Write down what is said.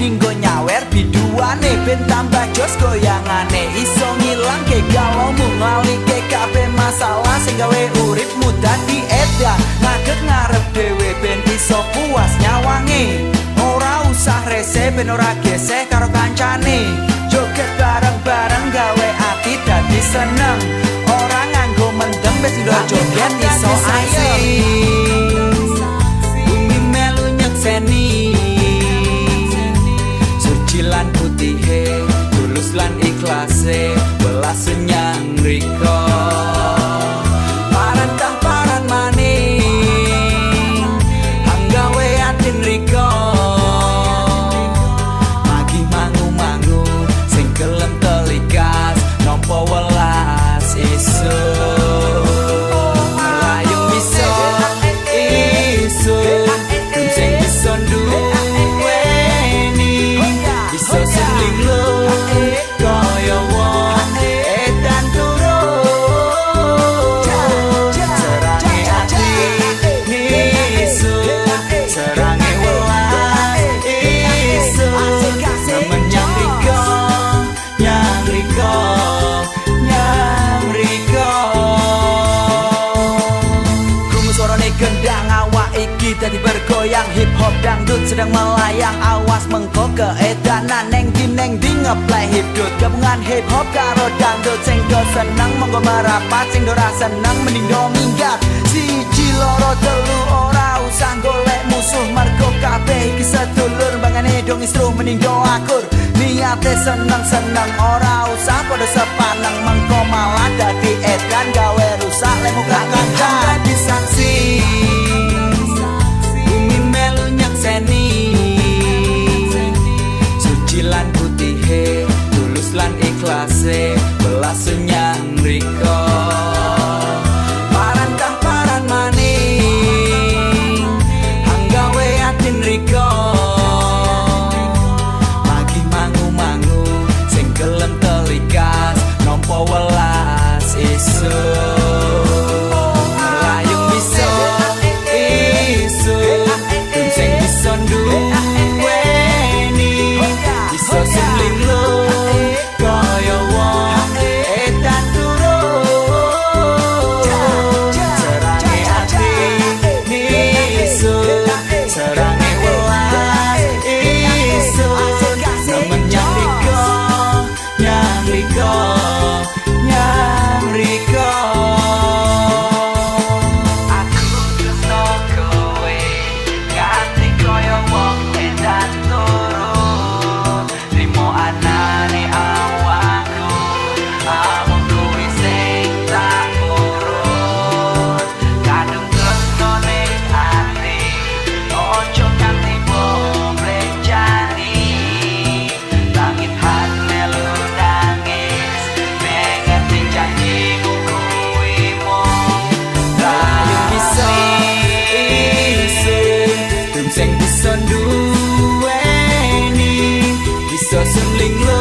Dinggo nyawer biduane ben tambah jos goyangane. Iso ngilangke galomu ngalike kabeh masalah sing gawe urip mudah diedan ngaget ngarep dhewe ben iso puas nyawange. Ora usah rese ben ora geseh karo kancane. Joget bareng-bareng gawe ati dadi seneng. Ora nganggo mendem wis joget iso ayem dadi bergoyang. Hip hop dangdut sedang melayang. Awas mengko keedanan neng di neng di ngeplay. Hidut gabungan hip hop karo dangdut. Sing do seneng monggo merapat. Sing do ra seneng mending do minggat. Siji loro telu ora usah golek musuh. Mergo kabeh iki sedulur bangane dong istru mending do akur. Niate seneng seneng ora usah pada sepaneng. Mengko malah dadi edan gawe rusak lemu kanca dadi giờ xem linh